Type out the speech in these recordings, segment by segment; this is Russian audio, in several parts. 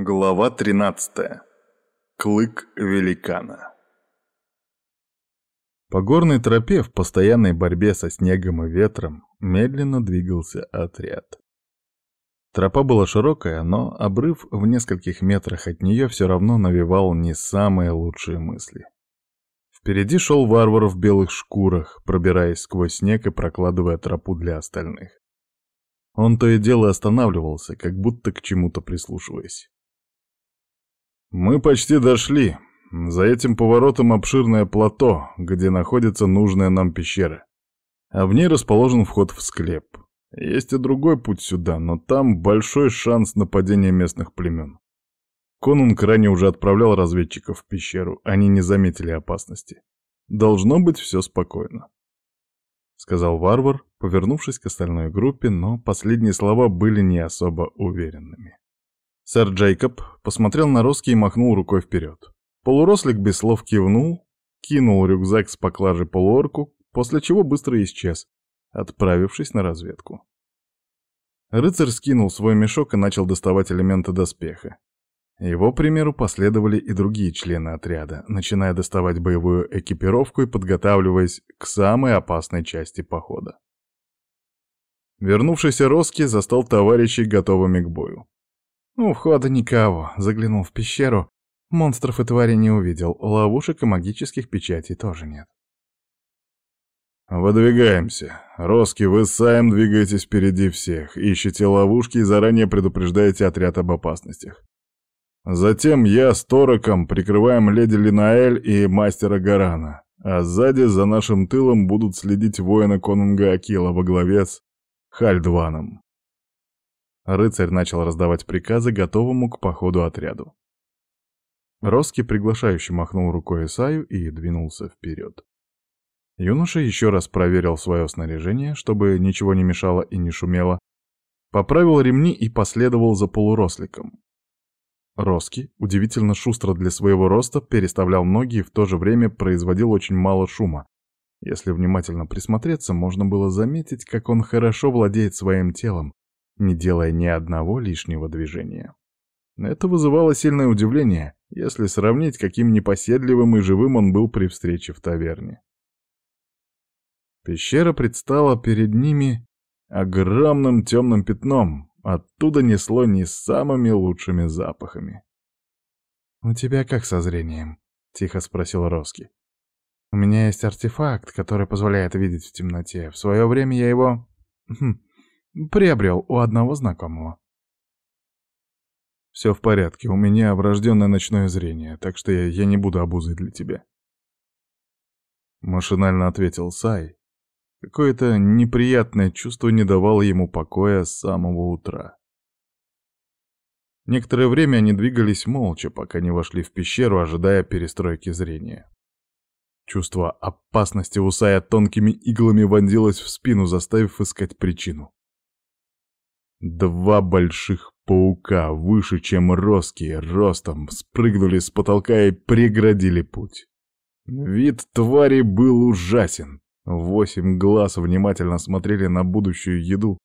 Глава 13. Клык великана. По горной тропе в постоянной борьбе со снегом и ветром медленно двигался отряд. Тропа была широкая, но обрыв в нескольких метрах от нее все равно навевал не самые лучшие мысли. Впереди шел варвар в белых шкурах, пробираясь сквозь снег и прокладывая тропу для остальных. Он то и дело останавливался, как будто к чему-то прислушиваясь. Мы почти дошли. За этим поворотом обширное плато, где находится нужная нам пещера. А в ней расположен вход в склеп. Есть и другой путь сюда, но там большой шанс нападения местных племен. Конунг ранее уже отправлял разведчиков в пещеру, они не заметили опасности. Должно быть все спокойно. Сказал варвар, повернувшись к остальной группе, но последние слова были не особо уверенными. Сэр Джейкоб посмотрел на Роски и махнул рукой вперед. Полурослик без слов кивнул, кинул рюкзак с поклажей полуорку, после чего быстро исчез, отправившись на разведку. Рыцарь скинул свой мешок и начал доставать элементы доспеха. Его примеру последовали и другие члены отряда, начиная доставать боевую экипировку и подготавливаясь к самой опасной части похода. Вернувшийся Роски застал товарищей готовыми к бою. У входа никого. Заглянул в пещеру. Монстров и твари не увидел. Ловушек и магических печатей тоже нет. «Выдвигаемся. Роски, вы с Саем двигаетесь впереди всех, ищете ловушки и заранее предупреждаете отряд об опасностях. Затем я с Тороком прикрываем леди Линаэль и мастера Гарана, а сзади за нашим тылом будут следить воины конунга Акила во главе с Хальдваном. Рыцарь начал раздавать приказы готовому к походу отряду. Роски приглашающе махнул рукой Исаю и двинулся вперед. Юноша еще раз проверил свое снаряжение, чтобы ничего не мешало и не шумело, поправил ремни и последовал за полуросликом. Роски, удивительно шустро для своего роста, переставлял ноги и в то же время производил очень мало шума. Если внимательно присмотреться, можно было заметить, как он хорошо владеет своим телом, не делая ни одного лишнего движения. Это вызывало сильное удивление, если сравнить, каким непоседливым и живым он был при встрече в таверне. Пещера предстала перед ними огромным темным пятном, оттуда несло не самыми лучшими запахами. «У тебя как со зрением?» — тихо спросил Роски. «У меня есть артефакт, который позволяет видеть в темноте. В свое время я его... Приобрел у одного знакомого. Все в порядке, у меня врожденное ночное зрение, так что я, я не буду обузой для тебя. Машинально ответил Сай. Какое-то неприятное чувство не давало ему покоя с самого утра. Некоторое время они двигались молча, пока не вошли в пещеру, ожидая перестройки зрения. Чувство опасности у Сая тонкими иглами вонзилось в спину, заставив искать причину. Два больших паука, выше, чем Роски, ростом, спрыгнули с потолка и преградили путь. Вид твари был ужасен. Восемь глаз внимательно смотрели на будущую еду.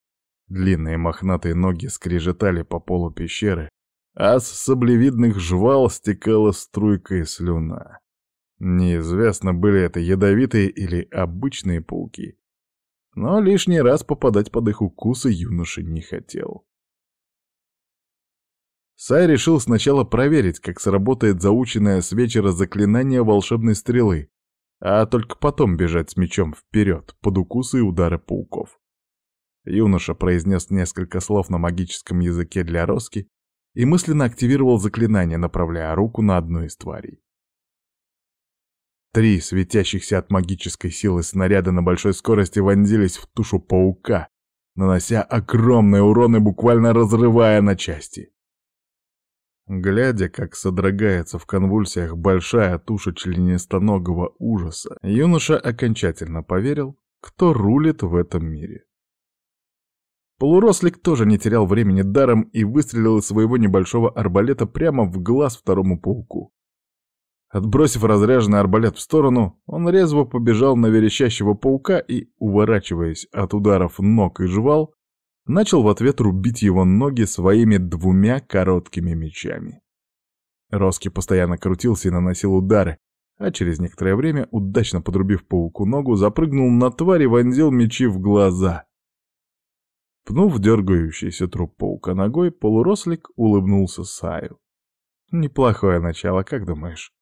Длинные мохнатые ноги скрежетали по полу пещеры, а с саблевидных жвал стекала струйкой слюна. Неизвестно, были это ядовитые или обычные пауки но лишний раз попадать под их укусы юноша не хотел. Сай решил сначала проверить, как сработает заученное с вечера заклинание волшебной стрелы, а только потом бежать с мечом вперед, под укусы и удары пауков. Юноша произнес несколько слов на магическом языке для Роски и мысленно активировал заклинание, направляя руку на одну из тварей. Три светящихся от магической силы снаряда на большой скорости вонзились в тушу паука, нанося огромные уроны, буквально разрывая на части. Глядя, как содрогается в конвульсиях большая туша членистоногого ужаса, юноша окончательно поверил, кто рулит в этом мире. Полурослик тоже не терял времени даром и выстрелил из своего небольшого арбалета прямо в глаз второму пауку. Отбросив разряженный арбалет в сторону, он резво побежал на верещащего паука и, уворачиваясь от ударов ног и жвал, начал в ответ рубить его ноги своими двумя короткими мечами. Роски постоянно крутился и наносил удары, а через некоторое время, удачно подрубив пауку ногу, запрыгнул на тварь и вонзил мечи в глаза. Пнув дергающийся труп паука ногой, полурослик улыбнулся Саю. «Неплохое начало, как думаешь?»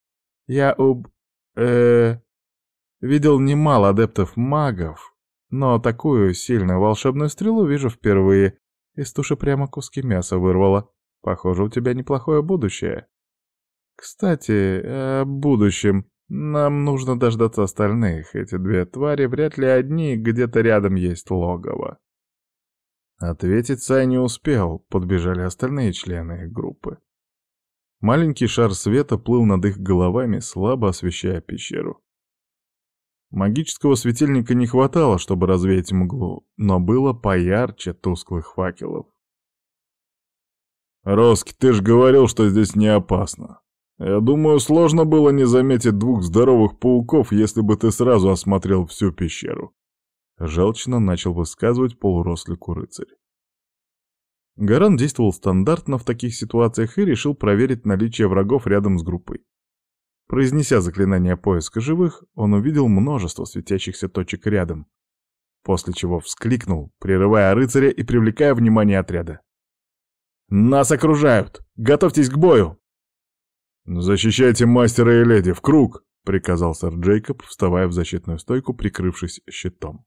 «Я об... э видел немало адептов-магов, но такую сильную волшебную стрелу вижу впервые. Из туши прямо куски мяса вырвала. Похоже, у тебя неплохое будущее». «Кстати, о будущем. Нам нужно дождаться остальных. Эти две твари вряд ли одни, где-то рядом есть логово». Ответить Сай не успел, подбежали остальные члены их группы. Маленький шар света плыл над их головами, слабо освещая пещеру. Магического светильника не хватало, чтобы развеять мглу, но было поярче тусклых факелов. «Роски, ты ж говорил, что здесь не опасно. Я думаю, сложно было не заметить двух здоровых пауков, если бы ты сразу осмотрел всю пещеру. Желчно начал высказывать полурослику рыцарь. Гаран действовал стандартно в таких ситуациях и решил проверить наличие врагов рядом с группой. Произнеся заклинание поиска живых, он увидел множество светящихся точек рядом, после чего вскликнул, прерывая рыцаря и привлекая внимание отряда. «Нас окружают! Готовьтесь к бою!» «Защищайте мастера и леди, в круг!» — приказал сэр Джейкоб, вставая в защитную стойку, прикрывшись щитом.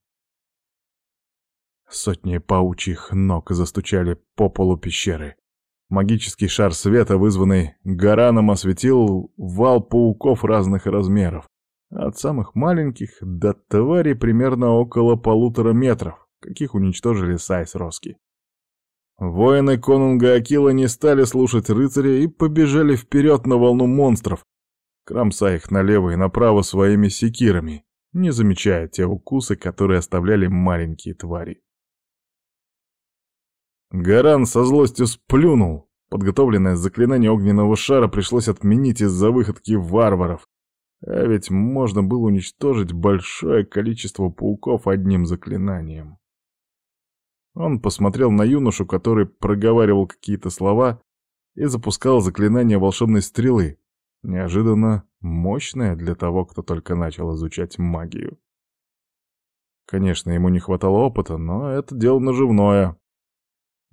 Сотни паучьих ног застучали по полу пещеры. Магический шар света, вызванный Гараном, осветил вал пауков разных размеров. От самых маленьких до тварей примерно около полутора метров, каких уничтожили Сайс Роски. Воины конунга Акила не стали слушать рыцаря и побежали вперед на волну монстров, кромсая их налево и направо своими секирами, не замечая те укусы, которые оставляли маленькие твари. Гаран со злостью сплюнул. Подготовленное заклинание огненного шара пришлось отменить из-за выходки варваров. А ведь можно было уничтожить большое количество пауков одним заклинанием. Он посмотрел на юношу, который проговаривал какие-то слова и запускал заклинание волшебной стрелы, неожиданно мощное для того, кто только начал изучать магию. Конечно, ему не хватало опыта, но это дело наживное.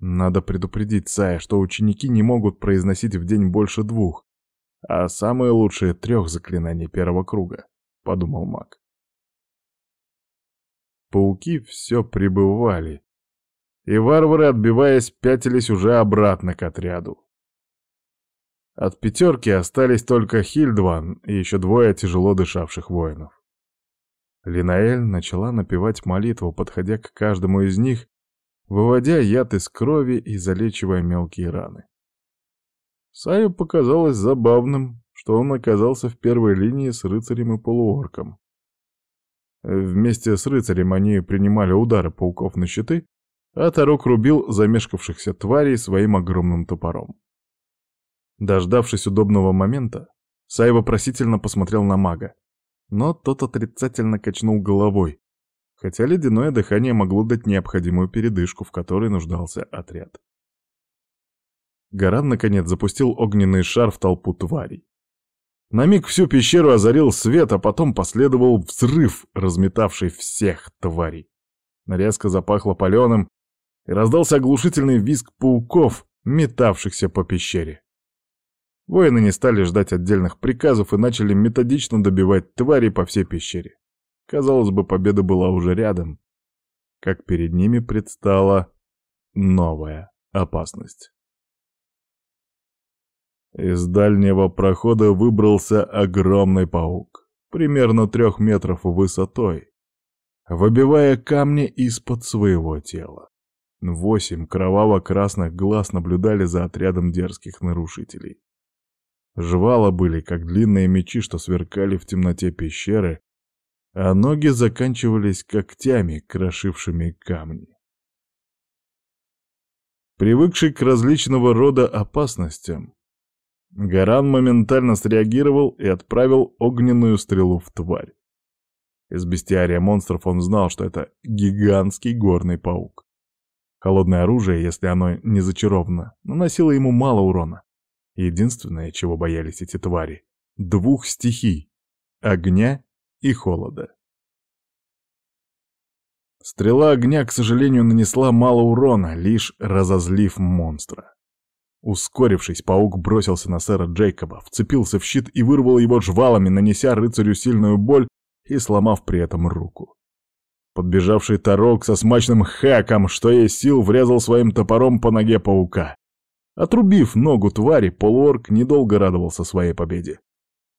Надо предупредить Сая, что ученики не могут произносить в день больше двух, а самые лучшие трех заклинаний первого круга, — подумал маг. Пауки все прибывали, и варвары, отбиваясь, пятились уже обратно к отряду. От пятерки остались только Хильдван и еще двое тяжело дышавших воинов. Линаэль начала напевать молитву, подходя к каждому из них, выводя яд из крови и залечивая мелкие раны. Саю показалось забавным, что он оказался в первой линии с рыцарем и полуорком. Вместе с рыцарем они принимали удары пауков на щиты, а Тарок рубил замешкавшихся тварей своим огромным топором. Дождавшись удобного момента, Сай вопросительно посмотрел на мага, но тот отрицательно качнул головой, хотя ледяное дыхание могло дать необходимую передышку, в которой нуждался отряд. Гаран, наконец, запустил огненный шар в толпу тварей. На миг всю пещеру озарил свет, а потом последовал взрыв, разметавший всех тварей. Резко запахло паленым, и раздался оглушительный визг пауков, метавшихся по пещере. Воины не стали ждать отдельных приказов и начали методично добивать твари по всей пещере. Казалось бы, победа была уже рядом, как перед ними предстала новая опасность. Из дальнего прохода выбрался огромный паук, примерно трех метров высотой, выбивая камни из-под своего тела. Восемь кроваво-красных глаз наблюдали за отрядом дерзких нарушителей. Жвала были, как длинные мечи, что сверкали в темноте пещеры, а ноги заканчивались когтями, крошившими камни. Привыкший к различного рода опасностям, Гаран моментально среагировал и отправил огненную стрелу в тварь. Из бестиария монстров он знал, что это гигантский горный паук. Холодное оружие, если оно не зачаровано, наносило ему мало урона. Единственное, чего боялись эти твари — двух стихий — огня и холода. Стрела огня, к сожалению, нанесла мало урона, лишь разозлив монстра. Ускорившись, паук бросился на сэра Джейкоба, вцепился в щит и вырвал его жвалами, нанеся рыцарю сильную боль и сломав при этом руку. Подбежавший Тарок со смачным хэком, что есть сил, врезал своим топором по ноге паука. Отрубив ногу твари, полуорг недолго радовался своей победе.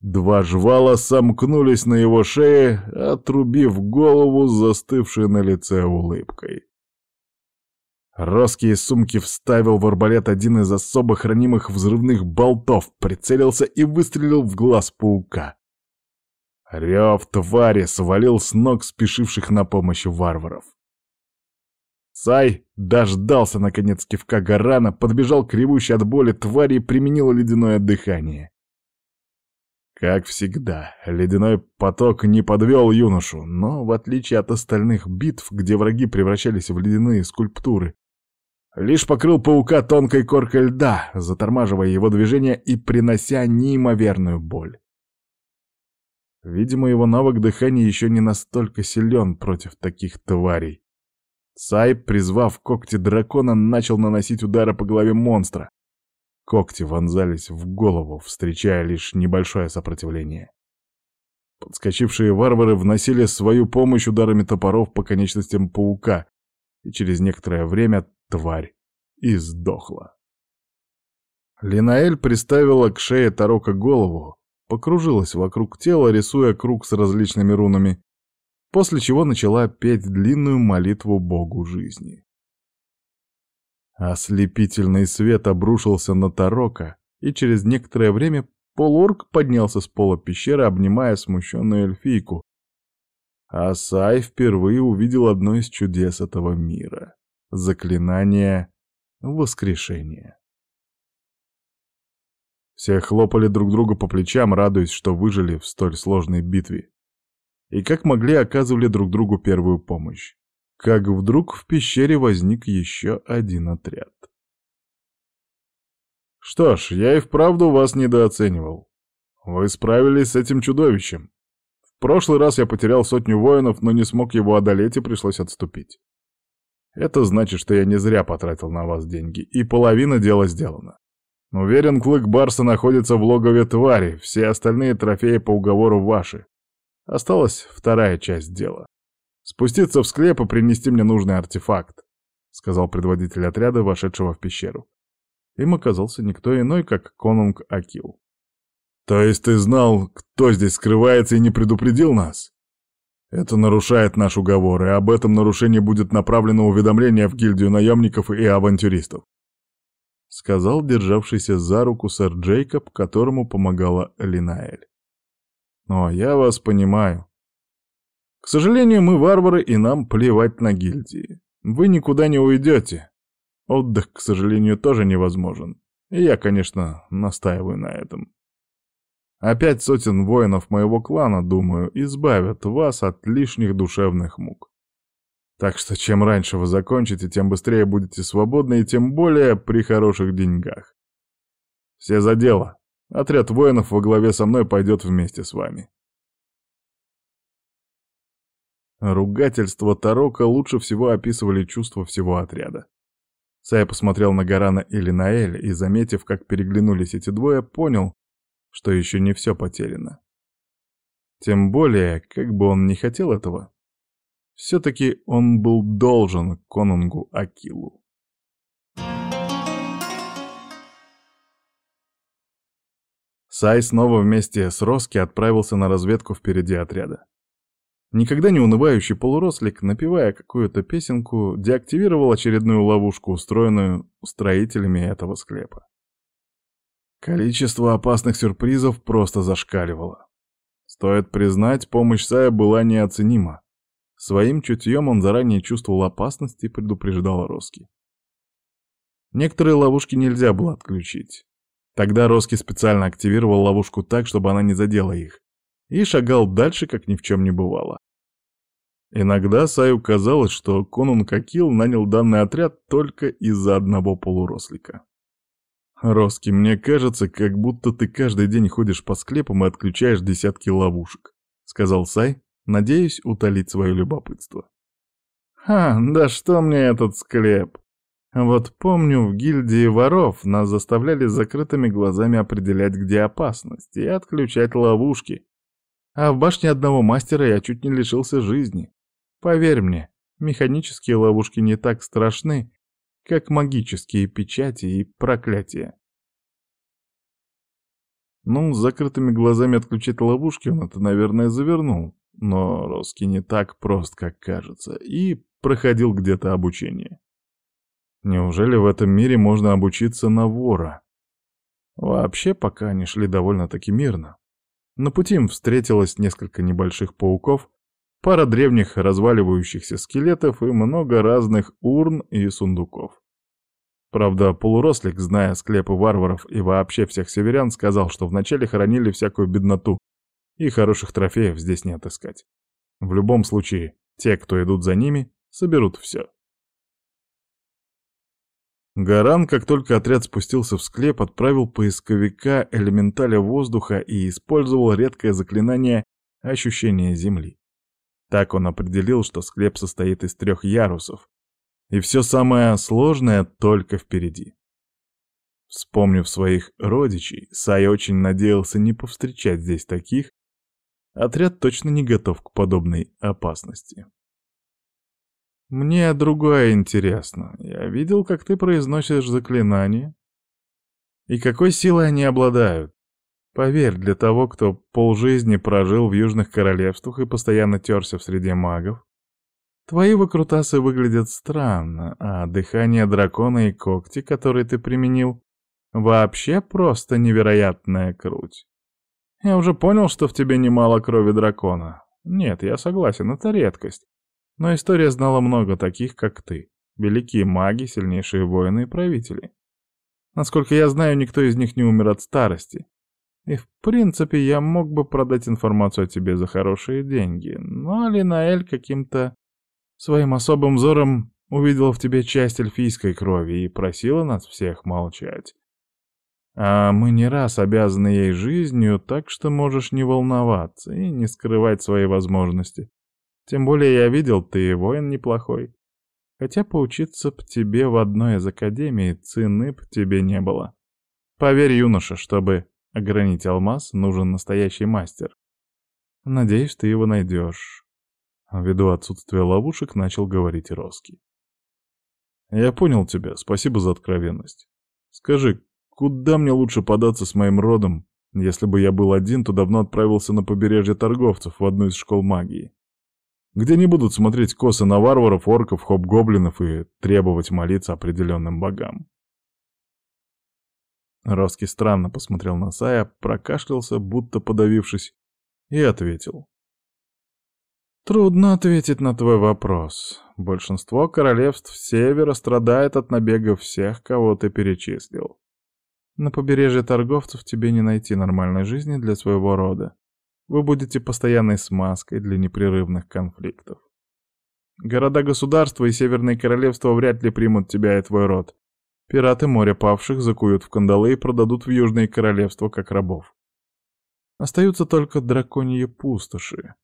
Два жвала сомкнулись на его шее, отрубив голову, застывшей на лице улыбкой. Роски сумки вставил в арбалет один из особо хранимых взрывных болтов, прицелился и выстрелил в глаз паука. Рев твари свалил с ног спешивших на помощь варваров. Сай дождался, наконец, кивка Гарана, подбежал к ревущей от боли твари и применил ледяное дыхание. Как всегда, ледяной поток не подвел юношу, но, в отличие от остальных битв, где враги превращались в ледяные скульптуры, лишь покрыл паука тонкой коркой льда, затормаживая его движение и принося неимоверную боль. Видимо, его навык дыхания еще не настолько силен против таких тварей. Сай, призвав когти дракона, начал наносить удары по голове монстра. Когти вонзались в голову, встречая лишь небольшое сопротивление. Подскочившие варвары вносили свою помощь ударами топоров по конечностям паука, и через некоторое время тварь издохла. Линаэль приставила к шее Тарока голову, покружилась вокруг тела, рисуя круг с различными рунами, после чего начала петь длинную молитву Богу жизни. Ослепительный свет обрушился на Тарока, и через некоторое время полуорг поднялся с пола пещеры, обнимая смущенную эльфийку. А Сай впервые увидел одно из чудес этого мира — заклинание воскрешения. Все хлопали друг друга по плечам, радуясь, что выжили в столь сложной битве. И как могли оказывали друг другу первую помощь. Как вдруг в пещере возник еще один отряд. Что ж, я и вправду вас недооценивал. Вы справились с этим чудовищем. В прошлый раз я потерял сотню воинов, но не смог его одолеть и пришлось отступить. Это значит, что я не зря потратил на вас деньги, и половина дела сделана. Уверен, клык Барса находится в логове твари, все остальные трофеи по уговору ваши. Осталась вторая часть дела. Спуститься в склеп и принести мне нужный артефакт, сказал предводитель отряда, вошедшего в пещеру. Им оказался никто иной, как конунг Акил. То есть ты знал, кто здесь скрывается и не предупредил нас? Это нарушает наш уговор, и об этом нарушении будет направлено уведомление в гильдию наемников и авантюристов. — сказал державшийся за руку сэр Джейкоб, которому помогала Линаэль. «Но я вас понимаю. К сожалению, мы варвары, и нам плевать на гильдии. Вы никуда не уйдете. Отдых, к сожалению, тоже невозможен. И я, конечно, настаиваю на этом. Опять сотен воинов моего клана, думаю, избавят вас от лишних душевных мук. Так что чем раньше вы закончите, тем быстрее будете свободны и тем более при хороших деньгах. Все за дело. Отряд воинов во главе со мной пойдет вместе с вами. Ругательства Тарока лучше всего описывали чувства всего отряда. Сай посмотрел на Гарана и Линаэль и, заметив, как переглянулись эти двое, понял, что еще не все потеряно. Тем более, как бы он не хотел этого, все-таки он был должен конунгу Акилу. Сай снова вместе с Роски отправился на разведку впереди отряда. Никогда не унывающий полурослик, напевая какую-то песенку, деактивировал очередную ловушку, устроенную строителями этого склепа. Количество опасных сюрпризов просто зашкаливало. Стоит признать, помощь Сая была неоценима. Своим чутьем он заранее чувствовал опасность и предупреждал Роски. Некоторые ловушки нельзя было отключить. Тогда Роски специально активировал ловушку так, чтобы она не задела их, и шагал дальше, как ни в чем не бывало. Иногда Саю казалось, что Конун Какил нанял данный отряд только из-за одного полурослика. «Роски, мне кажется, как будто ты каждый день ходишь по склепам и отключаешь десятки ловушек», — сказал Сай, надеясь утолить свое любопытство. «Ха, да что мне этот склеп? Вот помню, в гильдии воров нас заставляли закрытыми глазами определять, где опасность, и отключать ловушки. А в башне одного мастера я чуть не лишился жизни. Поверь мне, механические ловушки не так страшны, как магические печати и проклятия. Ну, с закрытыми глазами отключить ловушки он это, наверное, завернул, но Роски не так прост, как кажется, и проходил где-то обучение. Неужели в этом мире можно обучиться на вора? Вообще, пока они шли довольно-таки мирно. На пути им встретилось несколько небольших пауков, пара древних разваливающихся скелетов и много разных урн и сундуков. Правда, полурослик, зная склепы варваров и вообще всех северян, сказал, что вначале хоронили всякую бедноту, и хороших трофеев здесь не отыскать. В любом случае, те, кто идут за ними, соберут все. Гаран, как только отряд спустился в склеп, отправил поисковика элементаля воздуха и использовал редкое заклинание ощущения земли. Так он определил, что склеп состоит из трех ярусов, и все самое сложное только впереди. Вспомнив своих родичей, Сай очень надеялся не повстречать здесь таких, отряд точно не готов к подобной опасности. «Мне другое интересно. Я видел, как ты произносишь заклинания. И какой силой они обладают. Поверь, для того, кто полжизни прожил в Южных Королевствах и постоянно терся в среде магов, твои выкрутасы выглядят странно, а дыхание дракона и когти, которые ты применил, вообще просто невероятная круть. Я уже понял, что в тебе немало крови дракона. Нет, я согласен, это редкость. Но история знала много таких, как ты. Великие маги, сильнейшие воины и правители. Насколько я знаю, никто из них не умер от старости. И в принципе я мог бы продать информацию о тебе за хорошие деньги, но Линаэль каким-то своим особым взором увидела в тебе часть эльфийской крови и просила нас всех молчать. А мы не раз обязаны ей жизнью, так что можешь не волноваться и не скрывать свои возможности. Тем более я видел, ты воин неплохой. Хотя поучиться б тебе в одной из академий цены б тебе не было. Поверь, юноша, чтобы огранить алмаз, нужен настоящий мастер. Надеюсь, ты его найдешь. Ввиду отсутствия ловушек начал говорить Роски. Я понял тебя, спасибо за откровенность. Скажи, куда мне лучше податься с моим родом? Если бы я был один, то давно отправился на побережье торговцев в одну из школ магии где не будут смотреть косо на варваров, орков, хоп-гоблинов и требовать молиться определенным богам. Роски странно посмотрел на Сая, прокашлялся, будто подавившись, и ответил. «Трудно ответить на твой вопрос. Большинство королевств Севера страдает от набегов всех, кого ты перечислил. На побережье торговцев тебе не найти нормальной жизни для своего рода. Вы будете постоянной смазкой для непрерывных конфликтов. Города-государства и Северные Королевства вряд ли примут тебя и твой род. Пираты моря павших закуют в кандалы и продадут в Южные Королевства как рабов. Остаются только драконьи пустоши.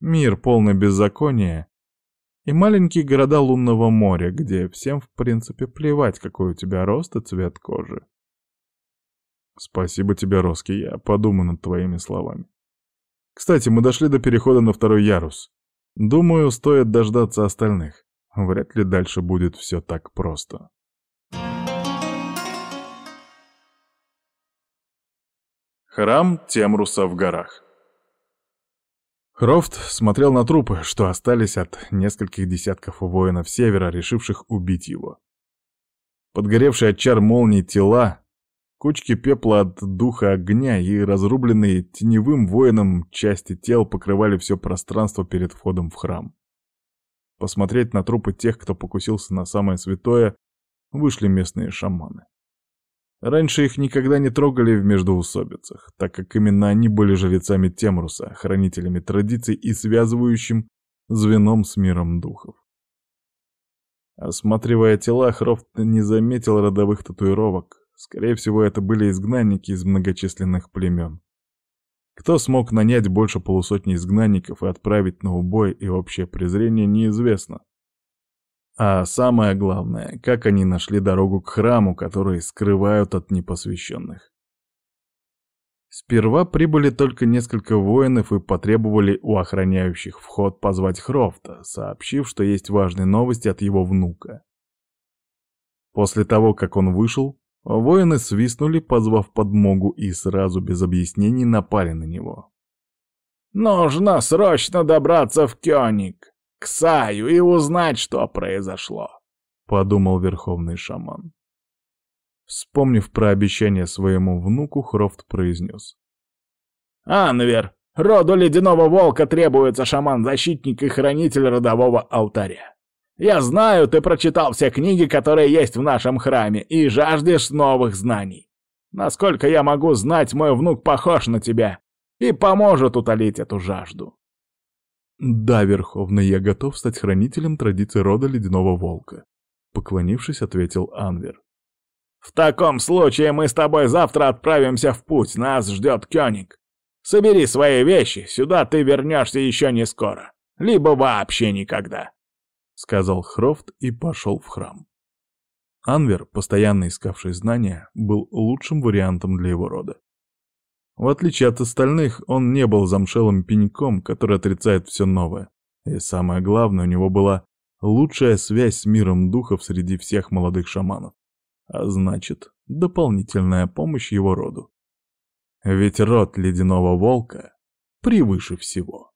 Мир полный беззакония и маленькие города лунного моря, где всем в принципе плевать, какой у тебя рост и цвет кожи. Спасибо тебе, Роски, я подумаю над твоими словами. Кстати, мы дошли до перехода на второй ярус. Думаю, стоит дождаться остальных. Вряд ли дальше будет все так просто. Храм Темруса в горах Хрофт смотрел на трупы, что остались от нескольких десятков воинов севера, решивших убить его. Подгоревшие от чар молний тела Кучки пепла от духа огня и разрубленные теневым воином части тел покрывали все пространство перед входом в храм. Посмотреть на трупы тех, кто покусился на самое святое, вышли местные шаманы. Раньше их никогда не трогали в междоусобицах, так как именно они были жрецами Темруса, хранителями традиций и связывающим звеном с миром духов. Осматривая тела, Хрофт не заметил родовых татуировок. Скорее всего, это были изгнанники из многочисленных племен. Кто смог нанять больше полусотни изгнанников и отправить на убой и общее презрение, неизвестно. А самое главное, как они нашли дорогу к храму, который скрывают от непосвященных. Сперва прибыли только несколько воинов и потребовали у охраняющих вход позвать Хрофта, сообщив, что есть важные новости от его внука. После того, как он вышел, воины свистнули, позвав подмогу, и сразу без объяснений напали на него. «Нужно срочно добраться в Кёник, к Саю, и узнать, что произошло», — подумал верховный шаман. Вспомнив про обещание своему внуку, Хрофт произнес. «Анвер, роду ледяного волка требуется шаман-защитник и хранитель родового алтаря. Я знаю, ты прочитал все книги, которые есть в нашем храме, и жаждешь новых знаний. Насколько я могу знать, мой внук похож на тебя и поможет утолить эту жажду». «Да, Верховный, я готов стать хранителем традиции рода ледяного волка», — поклонившись, ответил Анвер. В таком случае мы с тобой завтра отправимся в путь, нас ждет Кёник. Собери свои вещи, сюда ты вернешься еще не скоро. Либо вообще никогда», — сказал Хрофт и пошел в храм. Анвер, постоянно искавший знания, был лучшим вариантом для его рода. В отличие от остальных, он не был замшелым пеньком, который отрицает все новое. И самое главное, у него была лучшая связь с миром духов среди всех молодых шаманов а значит, дополнительная помощь его роду. Ведь род ледяного волка превыше всего.